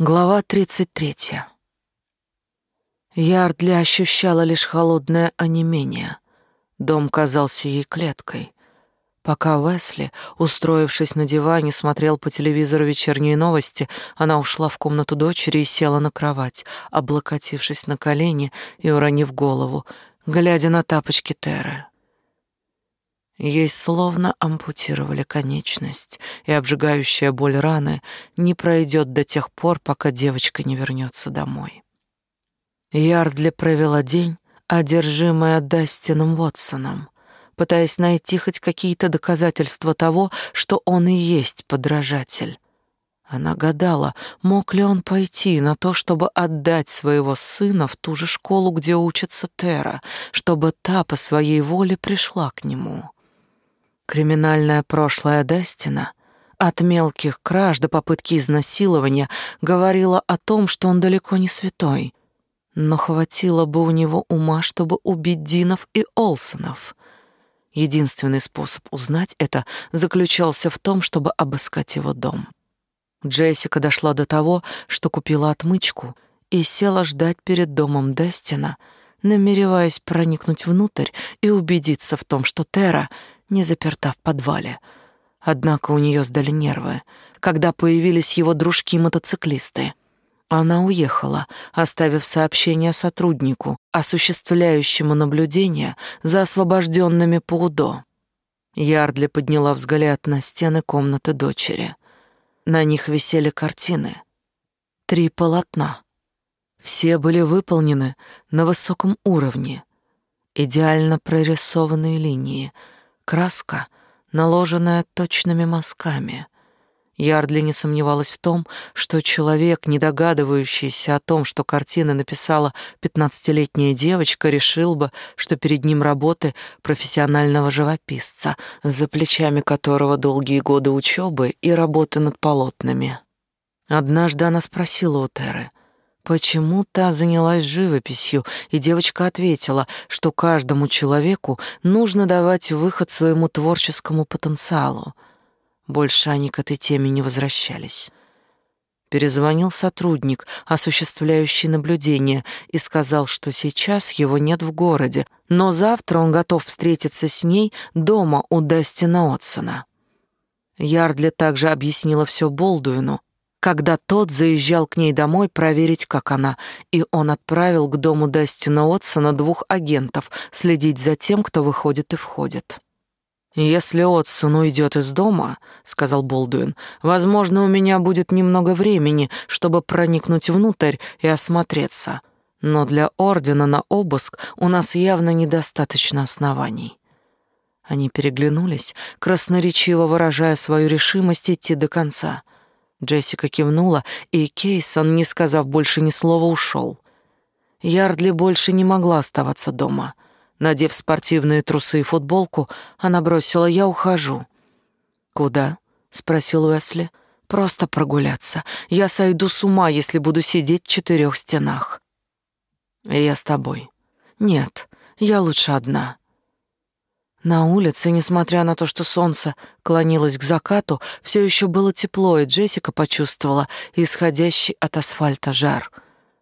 Глава 33. Ярдли ощущала лишь холодное онемение. Дом казался ей клеткой. Пока Весли, устроившись на диване, смотрел по телевизору вечерние новости, она ушла в комнату дочери и села на кровать, облокотившись на колени и уронив голову, глядя на тапочки Терры. Ей словно ампутировали конечность, и обжигающая боль раны не пройдет до тех пор, пока девочка не вернется домой. Ярдли провела день, одержимая Дастином Вотсоном, пытаясь найти хоть какие-то доказательства того, что он и есть подражатель. Она гадала, мог ли он пойти на то, чтобы отдать своего сына в ту же школу, где учится Тера, чтобы та по своей воле пришла к нему. Криминальное прошлое Дестина от мелких краж до попытки изнасилования говорило о том, что он далеко не святой. Но хватило бы у него ума, чтобы убить Динов и Олсонов. Единственный способ узнать это заключался в том, чтобы обыскать его дом. Джессика дошла до того, что купила отмычку и села ждать перед домом Дестина, намереваясь проникнуть внутрь и убедиться в том, что Тера не заперта в подвале. Однако у нее сдали нервы, когда появились его дружки-мотоциклисты. Она уехала, оставив сообщение сотруднику, осуществляющему наблюдение за освобожденными по УДО. Ярдли подняла взгляд на стены комнаты дочери. На них висели картины. Три полотна. Все были выполнены на высоком уровне. Идеально прорисованные линии — Краска, наложенная точными мазками. Ярдли не сомневалась в том, что человек, не догадывающийся о том, что картины написала пятнадцатилетняя девочка, решил бы, что перед ним работы профессионального живописца, за плечами которого долгие годы учебы и работы над полотнами. Однажды она спросила у Теры, Почему та занялась живописью, и девочка ответила, что каждому человеку нужно давать выход своему творческому потенциалу. Больше они к этой теме не возвращались. Перезвонил сотрудник, осуществляющий наблюдение, и сказал, что сейчас его нет в городе, но завтра он готов встретиться с ней дома у Дастина Отсона. Ярдли также объяснила все Болдуину, когда тот заезжал к ней домой проверить, как она, и он отправил к дому Дастина Отсона двух агентов следить за тем, кто выходит и входит. «Если Отсон уйдет из дома, — сказал Болдуин, — возможно, у меня будет немного времени, чтобы проникнуть внутрь и осмотреться. Но для ордена на обыск у нас явно недостаточно оснований». Они переглянулись, красноречиво выражая свою решимость идти до конца — Джессика кивнула, и Кейсон, не сказав больше ни слова, ушел. Ярдли больше не могла оставаться дома. Надев спортивные трусы и футболку, она бросила «Я ухожу». «Куда?» — спросил Уэсли. «Просто прогуляться. Я сойду с ума, если буду сидеть в четырех стенах». «Я с тобой». «Нет, я лучше одна». На улице, несмотря на то, что солнце клонилось к закату, все еще было тепло, и Джессика почувствовала исходящий от асфальта жар.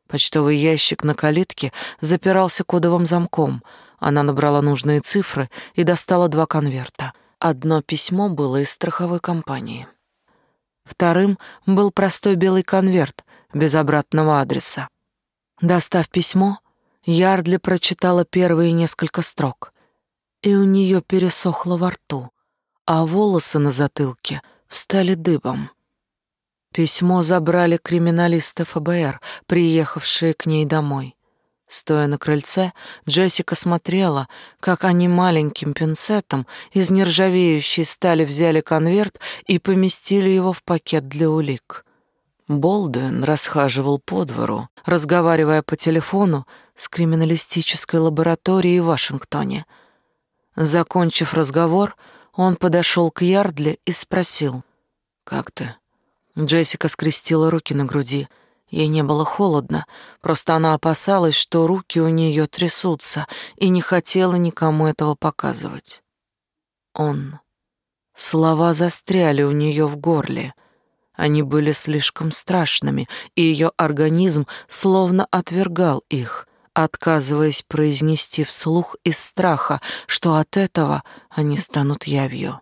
Почтовый ящик на калитке запирался кодовым замком. Она набрала нужные цифры и достала два конверта. Одно письмо было из страховой компании. Вторым был простой белый конверт без обратного адреса. Достав письмо, Ярдли прочитала первые несколько строк — и у нее пересохло во рту, а волосы на затылке встали дыбом. Письмо забрали криминалисты ФБР, приехавшие к ней домой. Стоя на крыльце, Джессика смотрела, как они маленьким пинцетом из нержавеющей стали взяли конверт и поместили его в пакет для улик. Болдуин расхаживал по двору, разговаривая по телефону с криминалистической лабораторией в Вашингтоне — Закончив разговор, он подошел к Ярдли и спросил, «Как ты?» Джессика скрестила руки на груди. Ей не было холодно, просто она опасалась, что руки у нее трясутся, и не хотела никому этого показывать. Он. Слова застряли у нее в горле. Они были слишком страшными, и ее организм словно отвергал их, отказываясь произнести вслух из страха, что от этого они станут явью.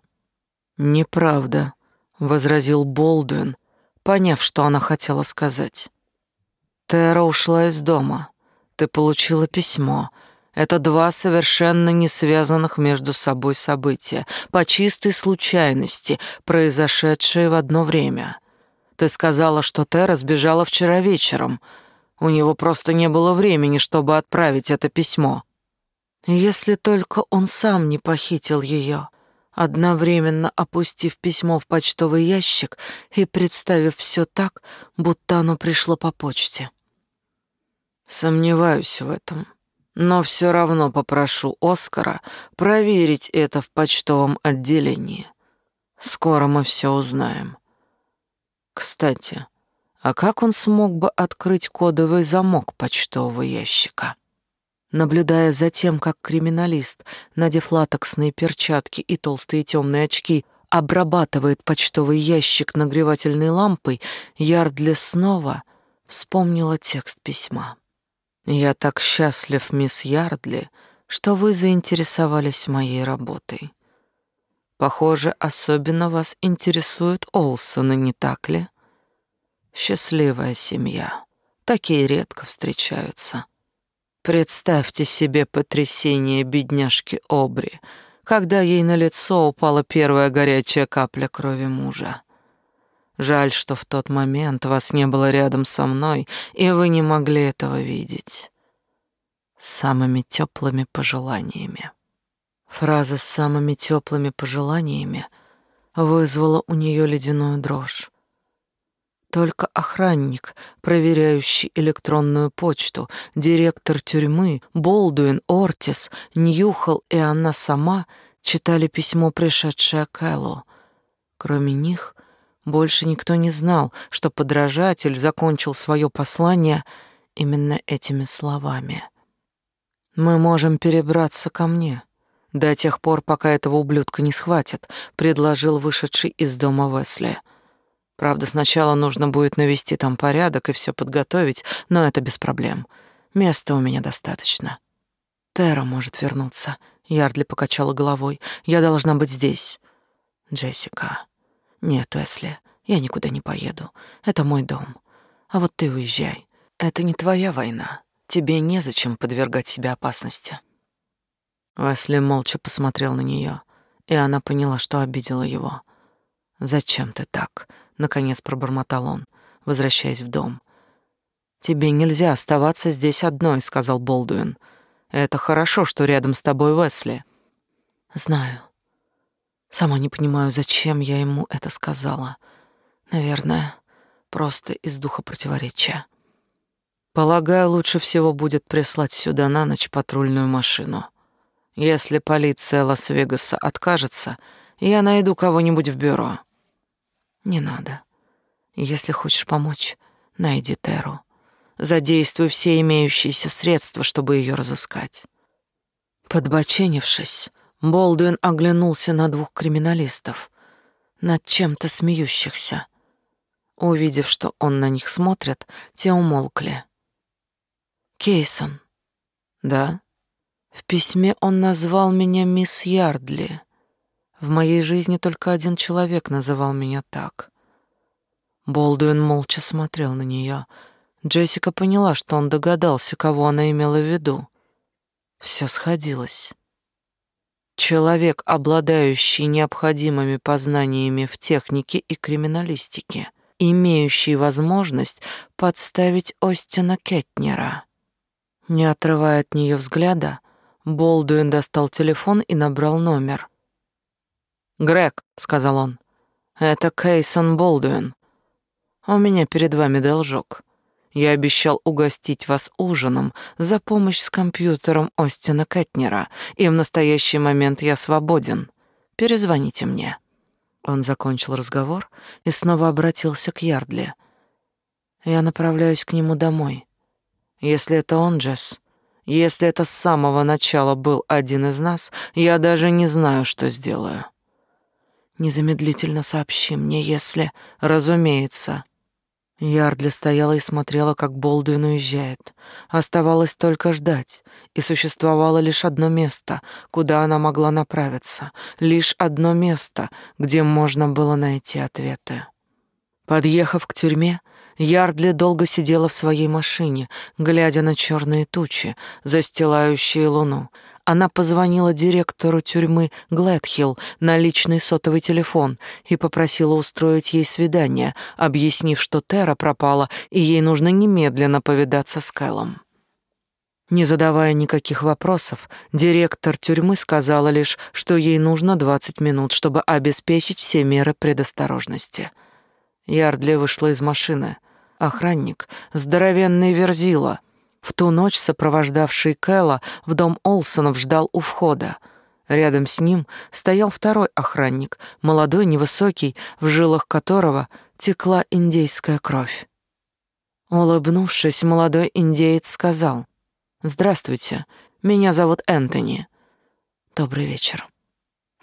«Неправда», — возразил Болдуин, поняв, что она хотела сказать. «Тера ушла из дома. Ты получила письмо. Это два совершенно не связанных между собой события, по чистой случайности, произошедшие в одно время. Ты сказала, что Тера сбежала вчера вечером. У него просто не было времени, чтобы отправить это письмо. Если только он сам не похитил ее, одновременно опустив письмо в почтовый ящик и представив все так, будто оно пришло по почте. Сомневаюсь в этом, но все равно попрошу Оскара проверить это в почтовом отделении. Скоро мы все узнаем. Кстати, а как он смог бы открыть кодовый замок почтового ящика? Наблюдая за тем, как криминалист, надев латексные перчатки и толстые темные очки, обрабатывает почтовый ящик нагревательной лампой, Ярдли снова вспомнила текст письма. «Я так счастлив, мисс Ярдли, что вы заинтересовались моей работой. Похоже, особенно вас интересуют Олсоны, не так ли? Счастливая семья. Такие редко встречаются. Представьте себе потрясение бедняжки Обри, когда ей на лицо упала первая горячая капля крови мужа. Жаль, что в тот момент вас не было рядом со мной, и вы не могли этого видеть. С самыми теплыми пожеланиями. Фраза с самыми теплыми пожеланиями вызвала у нее ледяную дрожь. Только охранник, проверяющий электронную почту, директор тюрьмы, Болдуин, Ортис, Ньюхал и она сама читали письмо, пришедшее к Эллу. Кроме них, больше никто не знал, что подражатель закончил свое послание именно этими словами. «Мы можем перебраться ко мне», до тех пор, пока этого ублюдка не схватят, предложил вышедший из дома Весли. Правда, сначала нужно будет навести там порядок и все подготовить, но это без проблем. Места у меня достаточно. Тера может вернуться. Ярдли покачала головой. Я должна быть здесь. Джессика. Нет, Уэсли, я никуда не поеду. Это мой дом. А вот ты уезжай. Это не твоя война. Тебе незачем подвергать себя опасности. Уэсли молча посмотрел на нее, и она поняла, что обидела его. «Зачем ты так?» — наконец пробормотал он, возвращаясь в дом. «Тебе нельзя оставаться здесь одной», — сказал Болдуин. «Это хорошо, что рядом с тобой Уэсли». «Знаю. Сама не понимаю, зачем я ему это сказала. Наверное, просто из духа противоречия». «Полагаю, лучше всего будет прислать сюда на ночь патрульную машину». Если полиция Лас-Вегаса откажется, я найду кого-нибудь в бюро. Не надо. Если хочешь помочь, найди Теру. Задействуй все имеющиеся средства, чтобы ее разыскать. Подбоченившись, Болдуин оглянулся на двух криминалистов, над чем-то смеющихся. Увидев, что он на них смотрит, те умолкли. Кейсон. Да. В письме он назвал меня мисс Ярдли. В моей жизни только один человек называл меня так. Болдуин молча смотрел на нее. Джессика поняла, что он догадался, кого она имела в виду. Все сходилось. Человек, обладающий необходимыми познаниями в технике и криминалистике, имеющий возможность подставить Остина Кетнера. Не отрывая от нее взгляда, Болдуин достал телефон и набрал номер. «Грег», — сказал он, — «это Кейсон Болдуин. У меня перед вами должок. Я обещал угостить вас ужином за помощь с компьютером Остина Кэтнера, и в настоящий момент я свободен. Перезвоните мне». Он закончил разговор и снова обратился к Ярдли. «Я направляюсь к нему домой. Если это он, Джесс, если это с самого начала был один из нас, я даже не знаю, что сделаю. Незамедлительно сообщи мне, если... Разумеется. Ярдли стояла и смотрела, как Болдуин уезжает. Оставалось только ждать, и существовало лишь одно место, куда она могла направиться, лишь одно место, где можно было найти ответы. Подъехав к тюрьме, Ярдли долго сидела в своей машине, глядя на черные тучи, застилающие луну, она позвонила директору тюрьмы Глэдхилл на личный сотовый телефон и попросила устроить ей свидание, объяснив, что Тера пропала и ей нужно немедленно повидаться с Кэллом. Не задавая никаких вопросов, директор тюрьмы сказала лишь, что ей нужно 20 минут, чтобы обеспечить все меры предосторожности. Ярдли вышла из машины. Охранник, здоровенный верзила, в ту ночь сопровождавший Кэлла в дом Олсонов ждал у входа. Рядом с ним стоял второй охранник, молодой, невысокий, в жилах которого текла индейская кровь. Улыбнувшись, молодой индеец сказал, «Здравствуйте, меня зовут Энтони. Добрый вечер».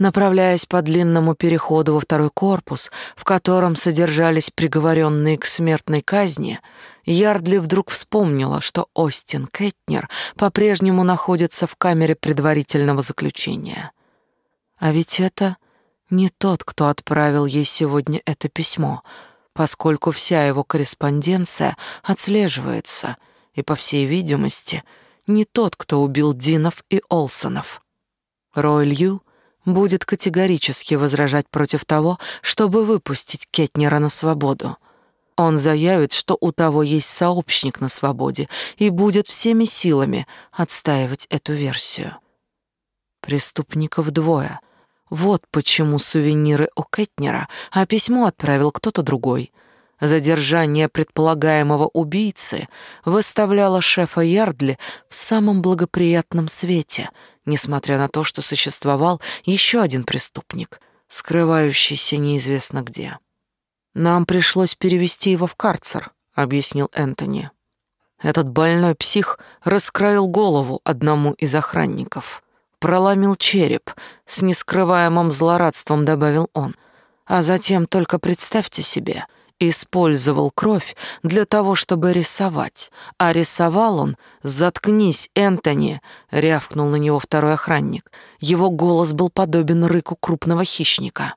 Направляясь по длинному переходу во второй корпус, в котором содержались приговоренные к смертной казни, Ярдли вдруг вспомнила, что Остин Кэтнер по-прежнему находится в камере предварительного заключения. А ведь это не тот, кто отправил ей сегодня это письмо, поскольку вся его корреспонденция отслеживается, и, по всей видимости, не тот, кто убил Динов и Олсонов. Рой Лью будет категорически возражать против того, чтобы выпустить Кетнера на свободу. Он заявит, что у того есть сообщник на свободе и будет всеми силами отстаивать эту версию. Преступников двое. Вот почему сувениры у Кетнера, а письмо отправил кто-то другой. Задержание предполагаемого убийцы выставляло шефа Ярдли в самом благоприятном свете, несмотря на то, что существовал еще один преступник, скрывающийся неизвестно где. Нам пришлось перевести его в карцер, объяснил Энтони. Этот больной псих раскроил голову одному из охранников, проломил череп, с нескрываемым злорадством добавил он. А затем только представьте себе, использовал кровь для того, чтобы рисовать. А рисовал он «Заткнись, Энтони!» — рявкнул на него второй охранник. Его голос был подобен рыку крупного хищника.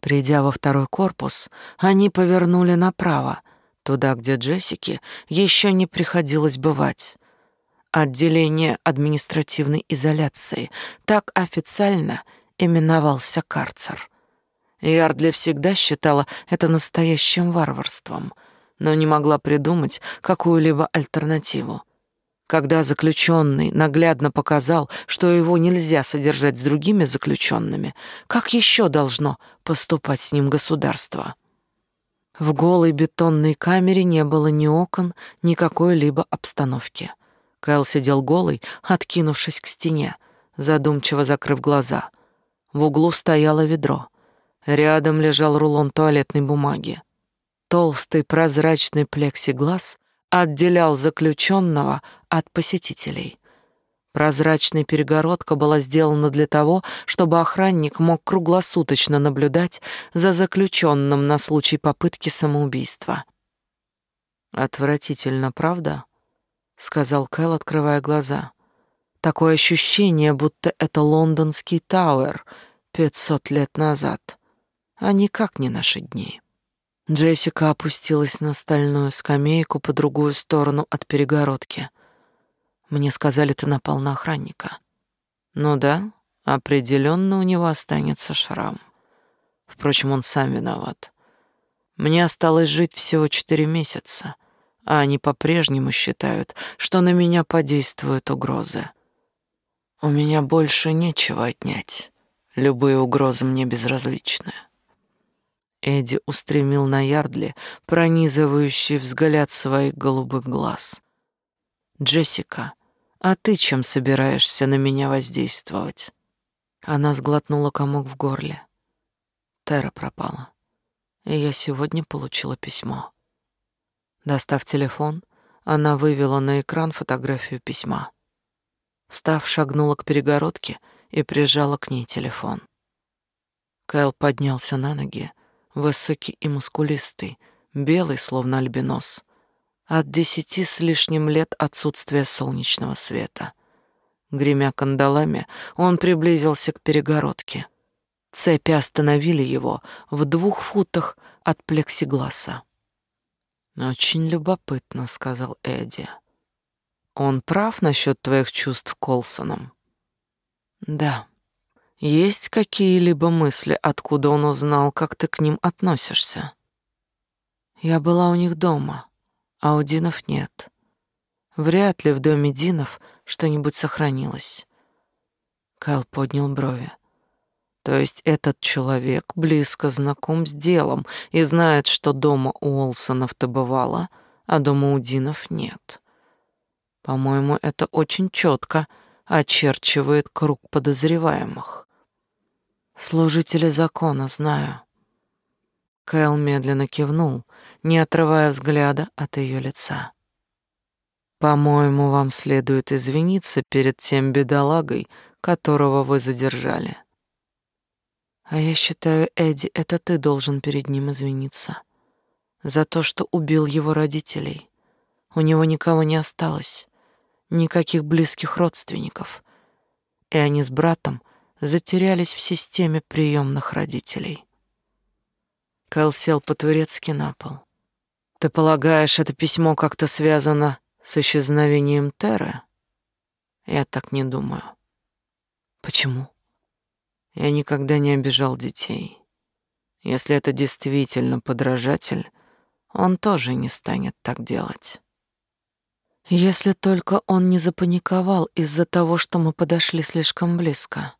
Придя во второй корпус, они повернули направо, туда, где Джессике еще не приходилось бывать. Отделение административной изоляции, так официально именовался карцер. Ярдли всегда считала это настоящим варварством, но не могла придумать какую-либо альтернативу. Когда заключенный наглядно показал, что его нельзя содержать с другими заключенными, как еще должно поступать с ним государство? В голой бетонной камере не было ни окон, ни какой-либо обстановки. Кайл сидел голый, откинувшись к стене, задумчиво закрыв глаза. В углу стояло ведро. Рядом лежал рулон туалетной бумаги. Толстый прозрачный плексиглаз отделял заключенного от посетителей. Прозрачная перегородка была сделана для того, чтобы охранник мог круглосуточно наблюдать за заключенным на случай попытки самоубийства. «Отвратительно, правда?» — сказал Кэл, открывая глаза. «Такое ощущение, будто это лондонский Тауэр пятьсот лет назад, а никак не наши дни». Джессика опустилась на стальную скамейку по другую сторону от перегородки. Мне сказали, ты напал на охранника. Ну да, определенно у него останется шрам. Впрочем, он сам виноват. Мне осталось жить всего четыре месяца, а они по-прежнему считают, что на меня подействуют угрозы. У меня больше нечего отнять. Любые угрозы мне безразличны. Эдди устремил на Ярдли пронизывающий взгляд своих голубых глаз. «Джессика, а ты чем собираешься на меня воздействовать?» Она сглотнула комок в горле. Тера пропала, и я сегодня получила письмо. Достав телефон, она вывела на экран фотографию письма. Встав, шагнула к перегородке и прижала к ней телефон. Кайл поднялся на ноги, высокий и мускулистый, белый, словно альбинос. От десяти с лишним лет отсутствия солнечного света. Гремя кандалами, он приблизился к перегородке. Цепи остановили его в двух футах от плексигласа. «Очень любопытно», — сказал Эдди. «Он прав насчет твоих чувств Колсоном?» «Да. Есть какие-либо мысли, откуда он узнал, как ты к ним относишься?» «Я была у них дома, а у Динов нет. Вряд ли в доме Динов что-нибудь сохранилось». Кайл поднял брови. То есть этот человек близко знаком с делом и знает, что дома у Олсонов ты бывала, а дома у Динов нет. По-моему, это очень четко очерчивает круг подозреваемых. Служители закона, знаю. Кэл медленно кивнул, не отрывая взгляда от ее лица. По-моему, вам следует извиниться перед тем бедолагой, которого вы задержали. А я считаю, Эдди, это ты должен перед ним извиниться. За то, что убил его родителей. У него никого не осталось, никаких близких родственников. И они с братом затерялись в системе приемных родителей. Кэл сел по-турецки на пол. «Ты полагаешь, это письмо как-то связано с исчезновением Терры?» «Я так не думаю». «Почему?» Я никогда не обижал детей. Если это действительно подражатель, он тоже не станет так делать. Если только он не запаниковал из-за того, что мы подошли слишком близко.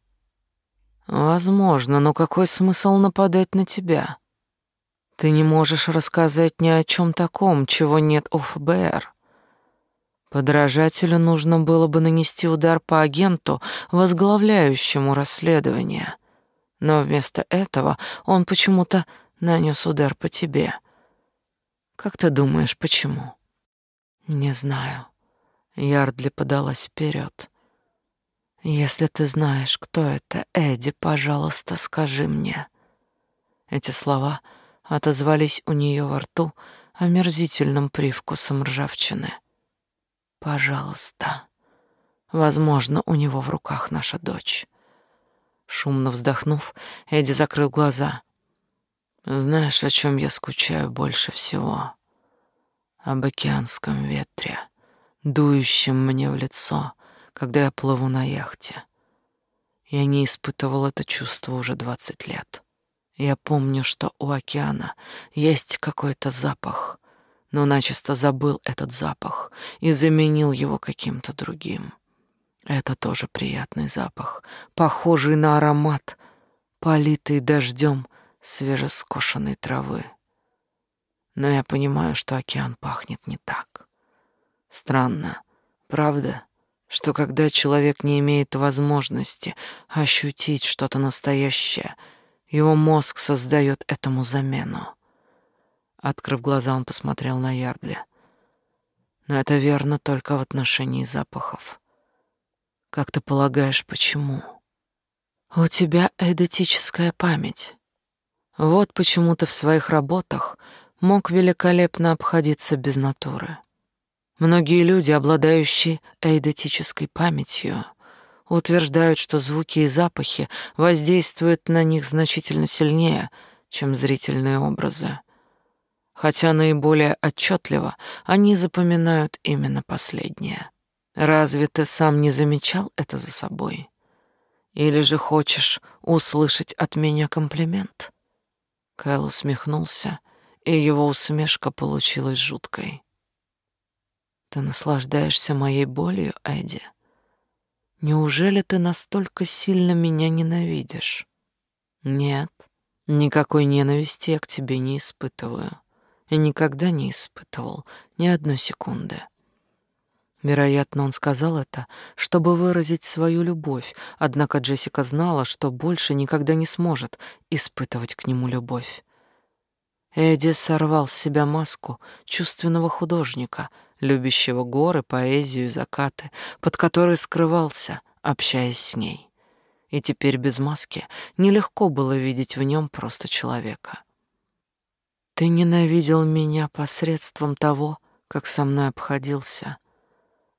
Возможно, но какой смысл нападать на тебя? Ты не можешь рассказать ни о чем таком, чего нет у ФБР. Подражателю нужно было бы нанести удар по агенту, возглавляющему расследование. Но вместо этого он почему-то нанес удар по тебе. Как ты думаешь, почему? Не знаю. Ярдли подалась вперед. Если ты знаешь, кто это, Эдди, пожалуйста, скажи мне. Эти слова отозвались у нее во рту омерзительным привкусом ржавчины. Пожалуйста. Возможно, у него в руках наша дочь. Шумно вздохнув, Эдди закрыл глаза. Знаешь, о чем я скучаю больше всего? Об океанском ветре, дующем мне в лицо, когда я плыву на яхте. Я не испытывал это чувство уже двадцать лет. Я помню, что у океана есть какой-то запах, но начисто забыл этот запах и заменил его каким-то другим. Это тоже приятный запах, похожий на аромат, политый дождем свежескошенной травы. Но я понимаю, что океан пахнет не так. Странно, правда, что когда человек не имеет возможности ощутить что-то настоящее, его мозг создает этому замену. Открыв глаза, он посмотрел на Ярдли. Но это верно только в отношении запахов. Как ты полагаешь, почему? У тебя эдетическая память. Вот почему ты в своих работах мог великолепно обходиться без натуры. Многие люди, обладающие эйдетической памятью, утверждают, что звуки и запахи воздействуют на них значительно сильнее, чем зрительные образы хотя наиболее отчетливо они запоминают именно последнее. Разве ты сам не замечал это за собой? Или же хочешь услышать от меня комплимент? Кэл усмехнулся, и его усмешка получилась жуткой. Ты наслаждаешься моей болью, Эдди? Неужели ты настолько сильно меня ненавидишь? Нет, никакой ненависти я к тебе не испытываю и никогда не испытывал ни одной секунды. Вероятно, он сказал это, чтобы выразить свою любовь, однако Джессика знала, что больше никогда не сможет испытывать к нему любовь. Эдди сорвал с себя маску чувственного художника, любящего горы, поэзию и закаты, под которой скрывался, общаясь с ней. и теперь без маски нелегко было видеть в нем просто человека. Ты ненавидел меня посредством того, как со мной обходился.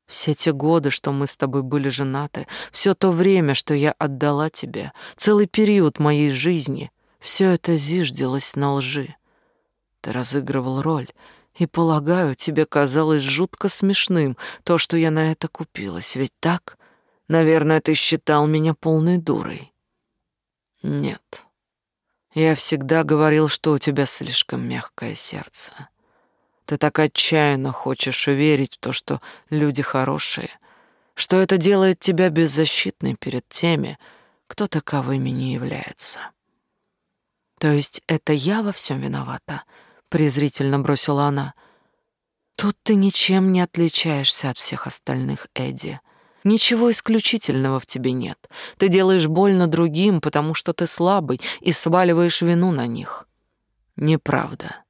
Все те годы, что мы с тобой были женаты, все то время, что я отдала тебе, целый период моей жизни, все это зиждилось на лжи. Ты разыгрывал роль, и, полагаю, тебе казалось жутко смешным то, что я на это купилась, ведь так? Наверное, ты считал меня полной дурой. Нет. Я всегда говорил, что у тебя слишком мягкое сердце. Ты так отчаянно хочешь верить в то, что люди хорошие, что это делает тебя беззащитной перед теми, кто таковыми не является. То есть это я во всем виновата, презрительно бросила она. Тут ты ничем не отличаешься от всех остальных, Эдди. Ничего исключительного в тебе нет. Ты делаешь больно другим, потому что ты слабый и сваливаешь вину на них. Неправда.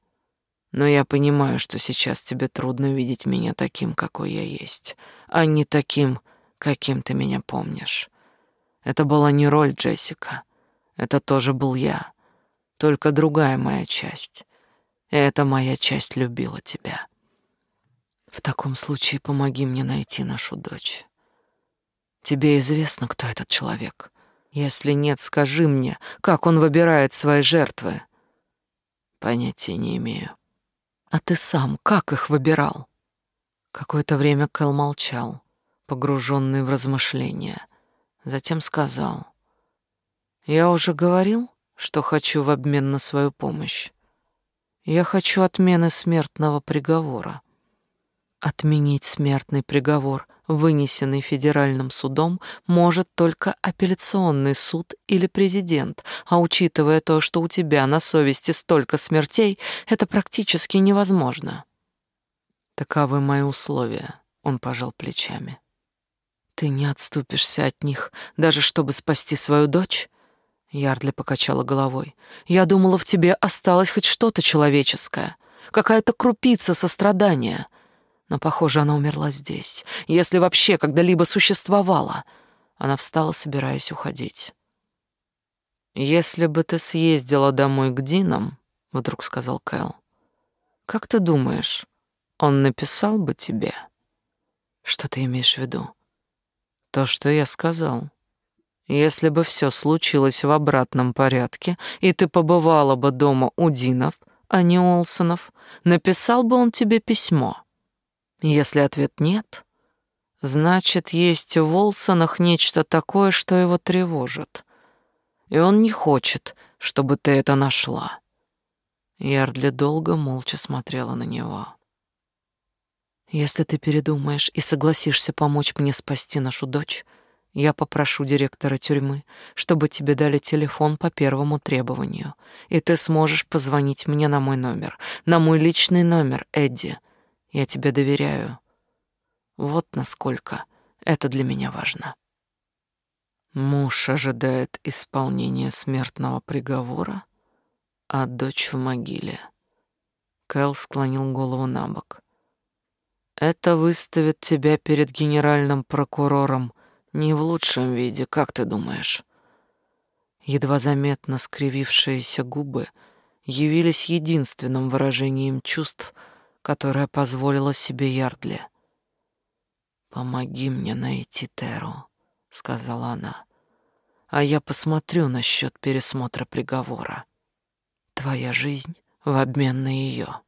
Но я понимаю, что сейчас тебе трудно видеть меня таким, какой я есть, а не таким, каким ты меня помнишь. Это была не роль Джессика. Это тоже был я, только другая моя часть. Эта моя часть любила тебя. В таком случае помоги мне найти нашу дочь. Тебе известно, кто этот человек? Если нет, скажи мне, как он выбирает свои жертвы. Понятия не имею. А ты сам как их выбирал? Какое-то время Кэл молчал, погруженный в размышления. Затем сказал: "Я уже говорил, что хочу в обмен на свою помощь. Я хочу отмены смертного приговора. Отменить смертный приговор вынесенный федеральным судом, может только апелляционный суд или президент, а учитывая то, что у тебя на совести столько смертей, это практически невозможно. Таковы мои условия, он пожал плечами. Ты не отступишься от них, даже чтобы спасти свою дочь? Ярдли покачала головой. Я думала, в тебе осталось хоть что-то человеческое, какая-то крупица сострадания — но, похоже, она умерла здесь, если вообще когда-либо существовала. Она встала, собираясь уходить. «Если бы ты съездила домой к Динам», — вдруг сказал Кэл, — «как ты думаешь, он написал бы тебе?» «Что ты имеешь в виду?» «То, что я сказал. Если бы все случилось в обратном порядке, и ты побывала бы дома у Динов, а не Олсонов, написал бы он тебе письмо». Если ответ нет, значит, есть в Волсонах нечто такое, что его тревожит. И он не хочет, чтобы ты это нашла. Ярдли долго молча смотрела на него. Если ты передумаешь и согласишься помочь мне спасти нашу дочь, я попрошу директора тюрьмы, чтобы тебе дали телефон по первому требованию, и ты сможешь позвонить мне на мой номер, на мой личный номер, Эдди. Я тебе доверяю. Вот насколько это для меня важно. Муж ожидает исполнения смертного приговора, а дочь в могиле. Кэл склонил голову на бок. Это выставит тебя перед генеральным прокурором не в лучшем виде, как ты думаешь? Едва заметно скривившиеся губы явились единственным выражением чувств, которое позволила себе Ярдли. «Помоги мне найти Теру», — сказала она, «а я посмотрю насчет пересмотра приговора. Твоя жизнь в обмен на ее».